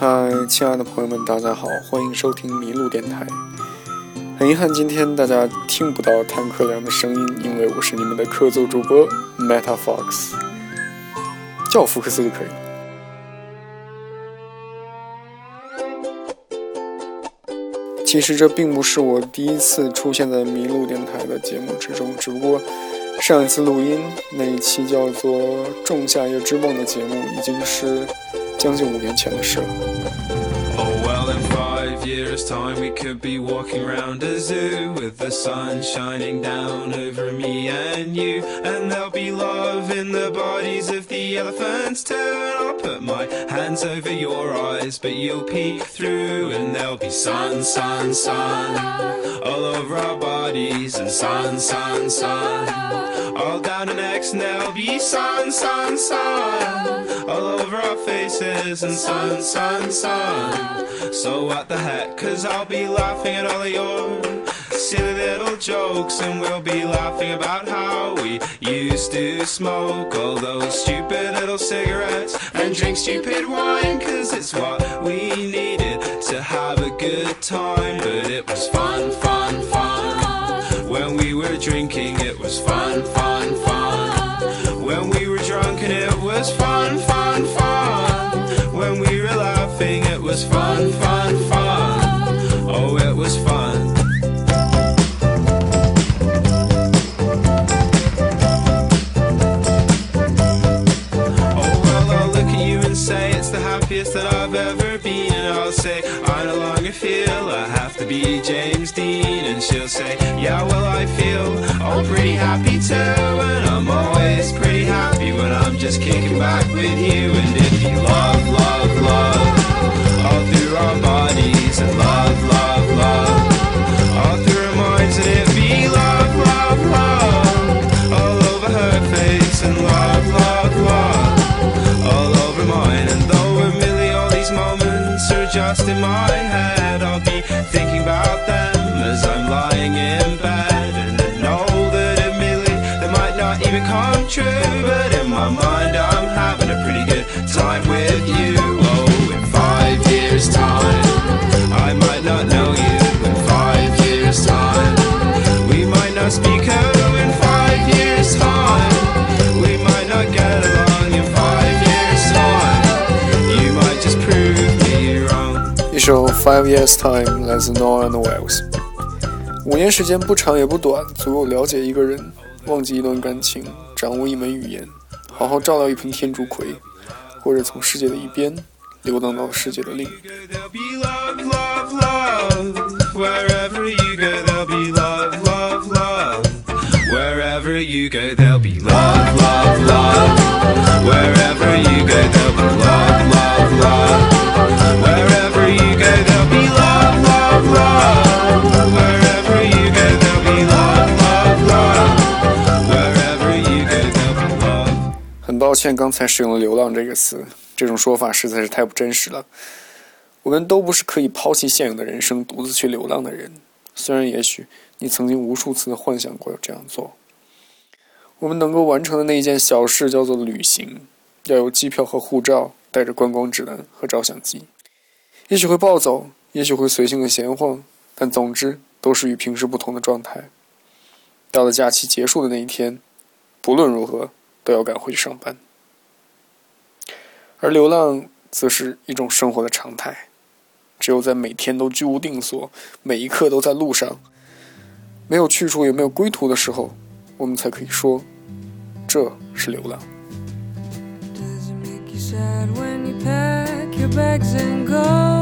嗨，亲爱的朋友们，大家好，欢迎收听麋鹿电台。很遗憾，今天大家听不到坦克良的声音，因为我是你们的客座主播 Meta Fox，叫福克斯就可以。其实这并不是我第一次出现在麋鹿电台的节目之中，只不过上一次录音那一期叫做《仲夏夜之梦》的节目，已经是 将近五年前的事了。 Oh, well, in five years' time, we could be walking around a zoo with the sun shining down over me and you. And there'll be love in the bodies of the elephants too. And I'll put my hands over your eyes, but you'll peek through. And there'll be sun, sun, sun all over our bodies. And sun, sun, sun all down our necks. And there'll be sun, sun, sun all over our faces. And sun, sun, sun. So what the heck? Cause I'll be laughing at all of your silly little jokes. And we'll be laughing about how we used to smoke all those stupid little cigarettes and drink stupid wine. Cause it's what we needed to have a good time. But it was fun, fun, fun. When we were drinking, it was fun, fun. Was fun, fun, fun. When we were laughing, it was fun, fun, fun. Oh, it was fun. Oh, well, I'll look at you and say it's the happiest that I've ever been. And I'll say, I no longer feel I have to be James Dean. And she'll say, Yeah, well, I feel oh, pretty happy too. And I'm always pretty happy when I'm just kicking back with you. And if you love, love, love, all through our bodies, and love, love, love, all through our minds, and it be love, love, love, all over her face, and love, love, love all over mine. And though a million all these moments are just in my head, 首《Five Years Time》来自 Noah and Wells。五年时间不长也不短，足够了解一个人，忘记一段感情，掌握一门语言，好好照料一盆天竺葵，或者从世界的一边流荡到世界的另一边。抱歉，刚才使用了“流浪”这个词，这种说法实在是太不真实了。我们都不是可以抛弃现有的人生，独自去流浪的人。虽然也许你曾经无数次的幻想过要这样做，我们能够完成的那一件小事叫做旅行，要有机票和护照，带着观光指南和照相机。也许会暴走，也许会随性的闲晃，但总之都是与平时不同的状态。到了假期结束的那一天，不论如何都要赶回去上班。而流浪则是一种生活的常态，只有在每天都居无定所，每一刻都在路上，没有去处也没有归途的时候，我们才可以说，这是流浪。Does it make you sad when you pack your bags and go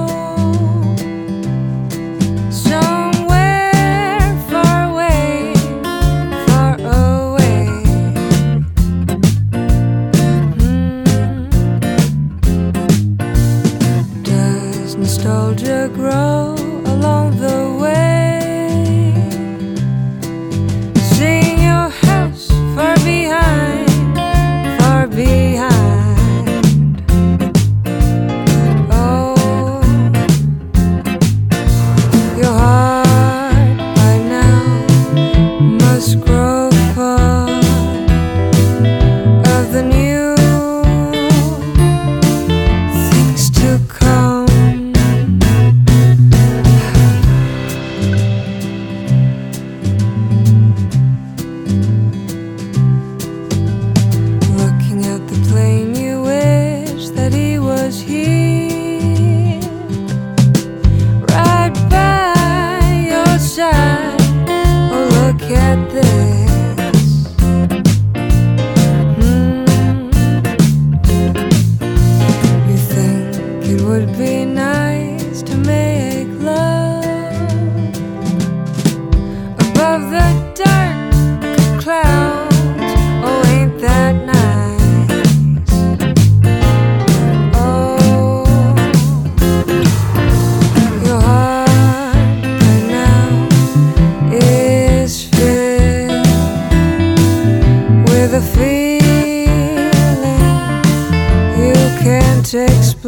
grow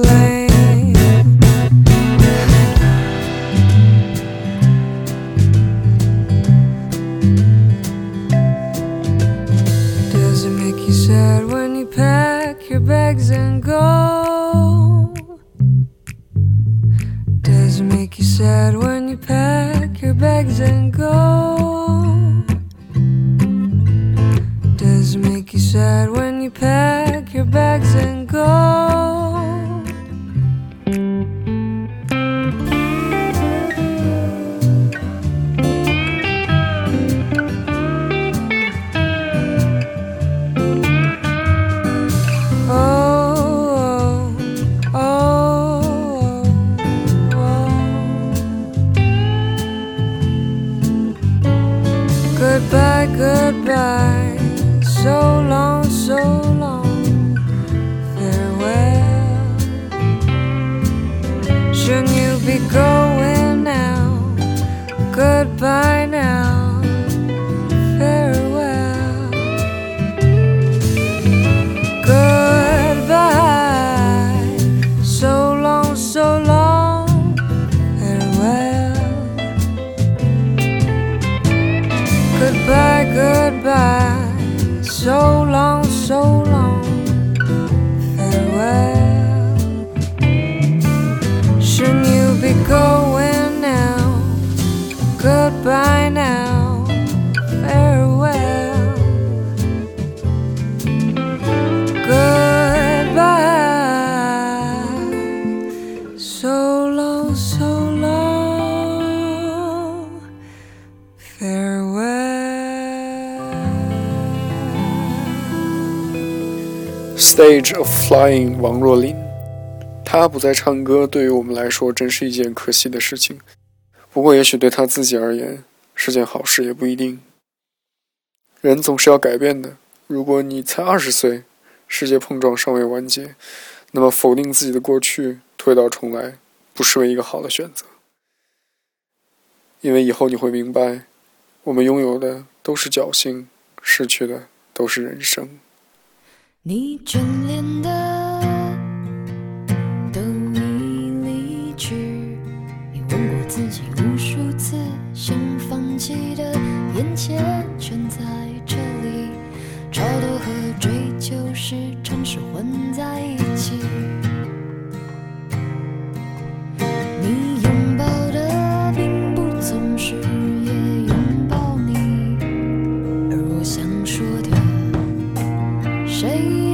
play. So Stage of Flying，王若琳。她不再唱歌，对于我们来说，真是一件可惜的事情。不过，也许对她自己而言是件好事，也不一定。人总是要改变的。如果你才二十岁，世界碰撞尚未完结，那么否定自己的过去，推倒重来，不失为一个好的选择。因为以后你会明白，我们拥有的都是侥幸，失去的都是人生。你眷恋的谁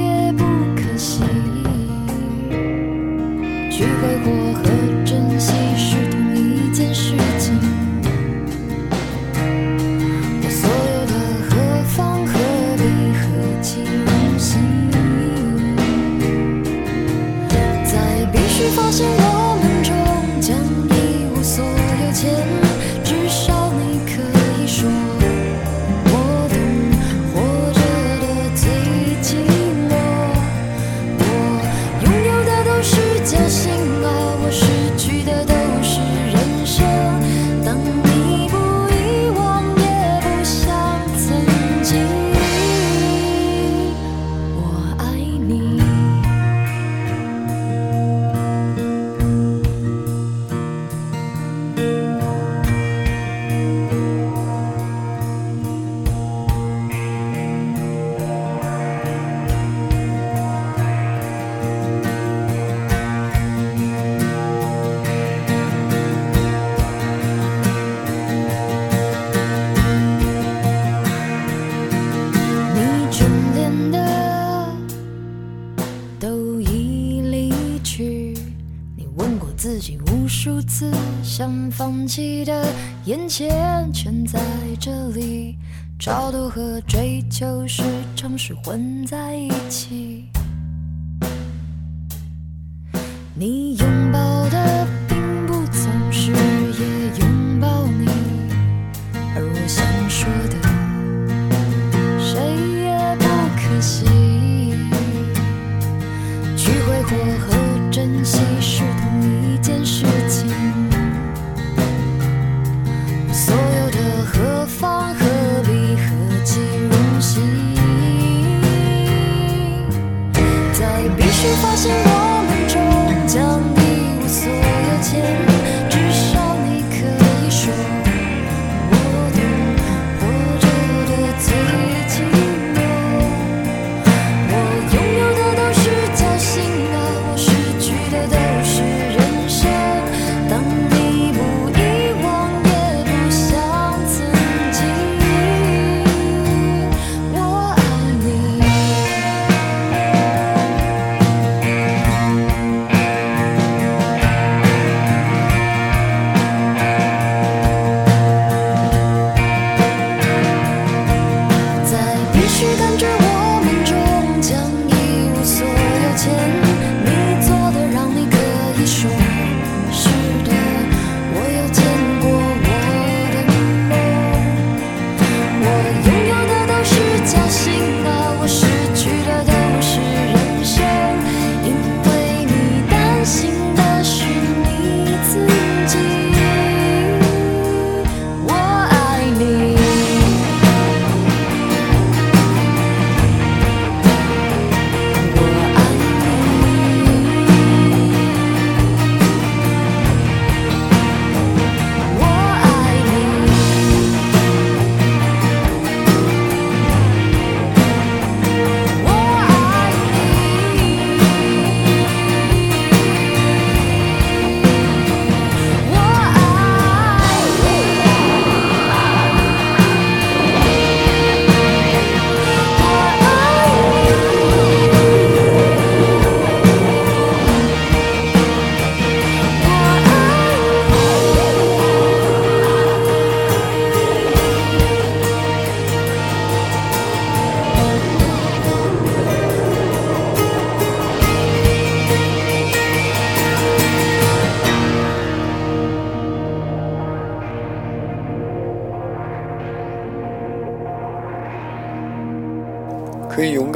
想放弃的眼前全在这里，超脱和追求时常是混在一起。你拥抱的并不总是也拥抱你，而我想说的。谁也不可惜。去挥霍和珍惜是同一件事情。发现我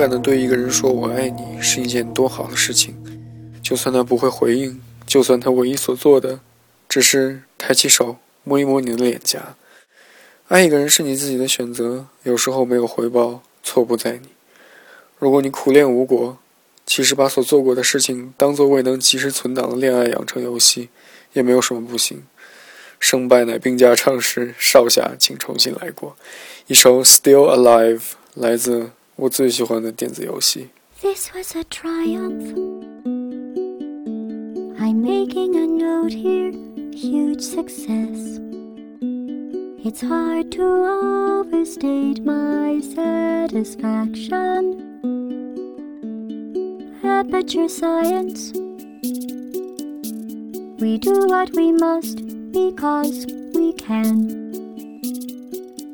敢的对一个人说“我爱你”是一件多好的事情。就算他不会回应，就算他唯一所做的只是抬起手摸一摸你的脸颊。爱一个人是你自己的选择，有时候没有回报，错不在你。如果你苦练无果，其实把所做过的事情当做未能及时存档的恋爱养成游戏，也没有什么不行。胜败乃兵家常事，少侠请重新来过。一首《Still Alive》来自我最喜欢的电子游戏。 This was a triumph. I'm making a note here, huge success. It's hard to overstate my satisfaction. Aperture science. We do what we must because we can.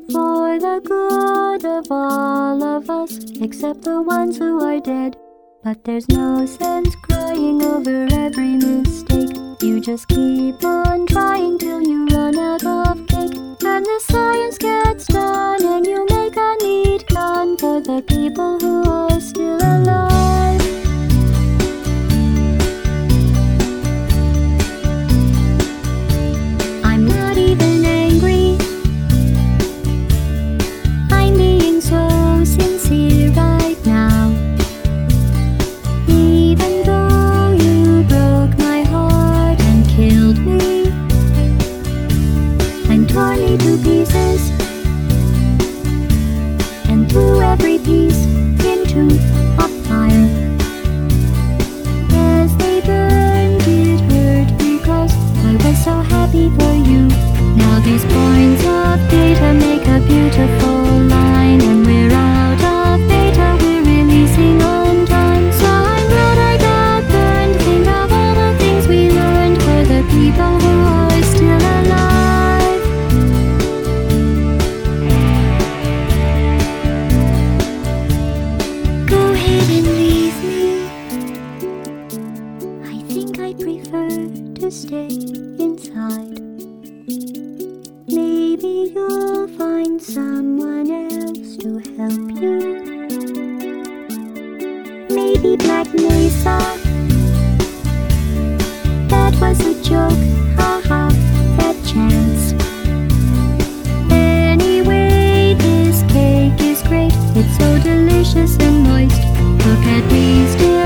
For the good of all of us, except the ones who are dead. But there's no sense crying over every mistake. You just keep on trying till you run out of cake. And the science gets done, and you make a neat gun for the people who are still alive. Maybe Black Mesa. That was a joke, haha, that chance. Anyway, this cake is great. It's so delicious and moist. Look at me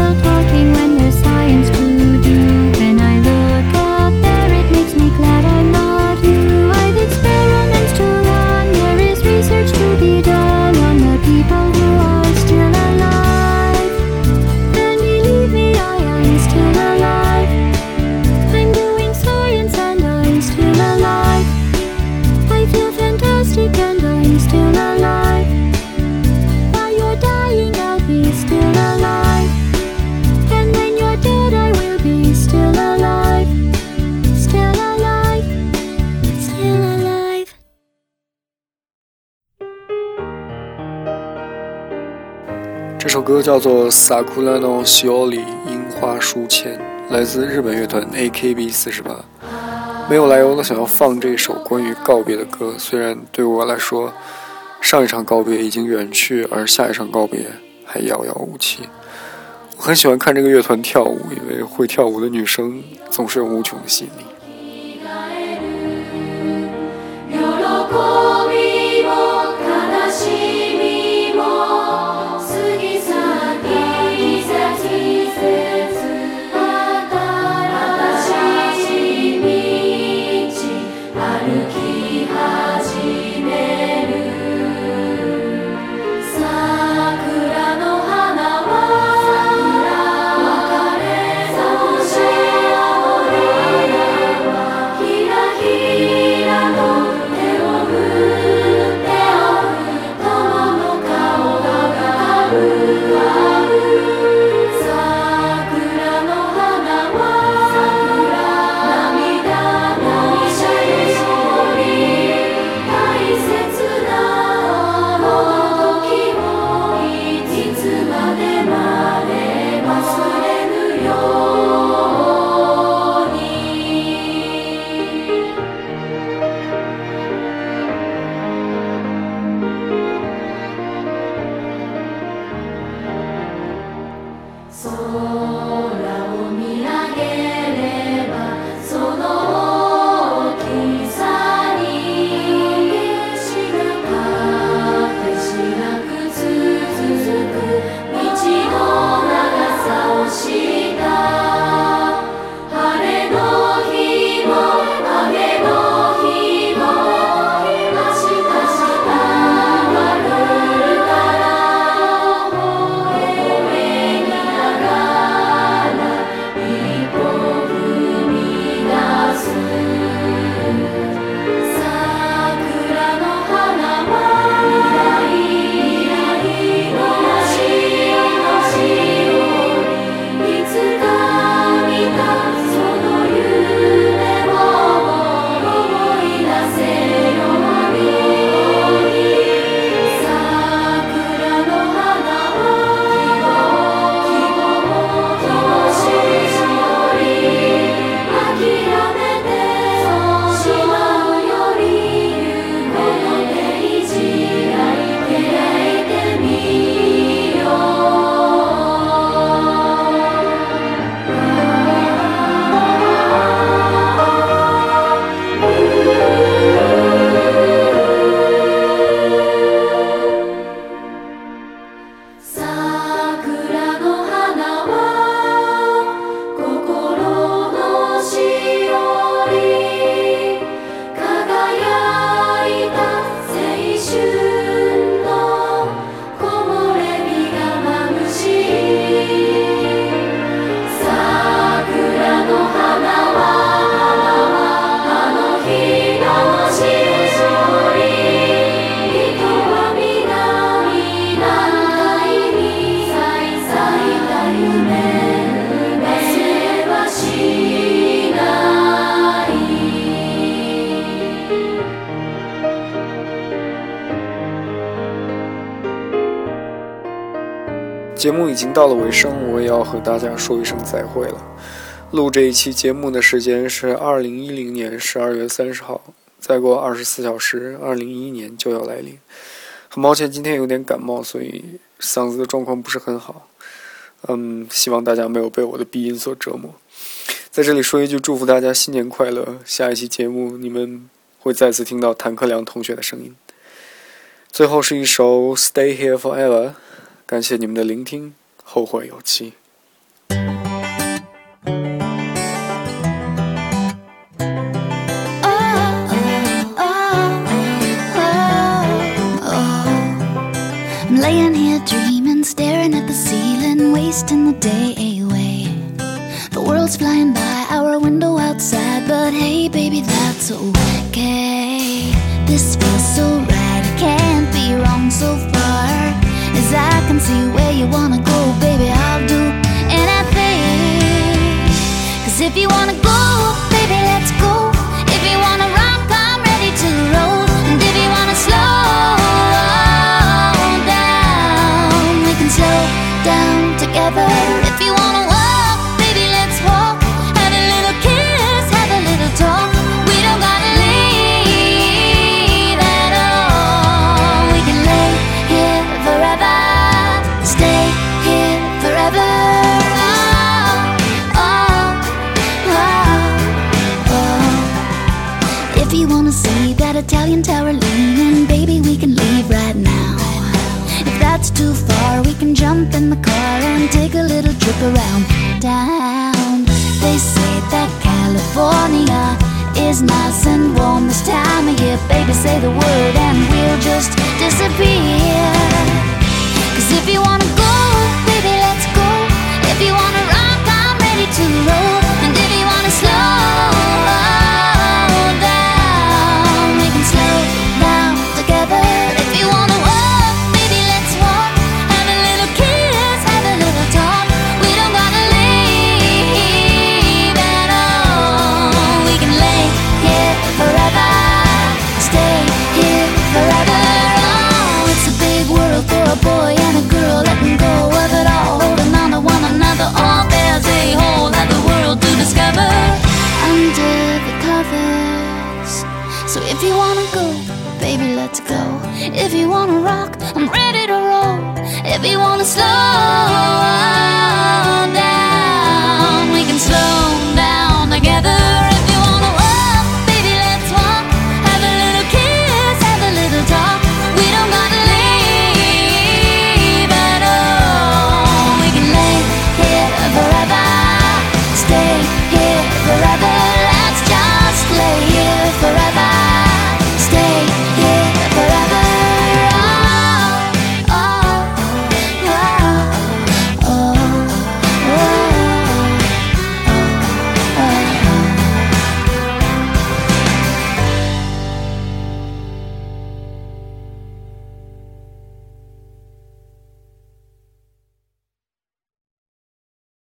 首歌叫做《Sakura no Shiori》樱花书签，来自日本乐团 AKB 四十八。没有来由的想要放这首关于告别的歌，虽然对我来说，上一场告别已经远去，而下一场告别还遥遥无期。我很喜欢看这个乐团跳舞，因为会跳舞的女生总是有无穷的吸引力。节目已经到了尾声，我也要和大家说一声再会了。录这一期节目的时间是二零一零年十二月三十号，再过二十四小时，二零一一年就要来临。很抱歉，今天有点感冒，所以嗓子的状况不是很好。嗯，希望大家没有被我的鼻音所折磨。在这里说一句，祝福大家新年快乐！下一期节目你们会再次听到谭克良同学的声音。最后是一首《Stay Here Forever》。感谢你们的聆听，后会有期。 I'm laying here dreaming, staring at the ceiling, wasting the day away. The world's flying by our window outside, but hey, baby, that's okay. This feels so right, it can't be wrong so far. As I can see where you wanna go, baby, I'll do anything. Cause if you wanna go,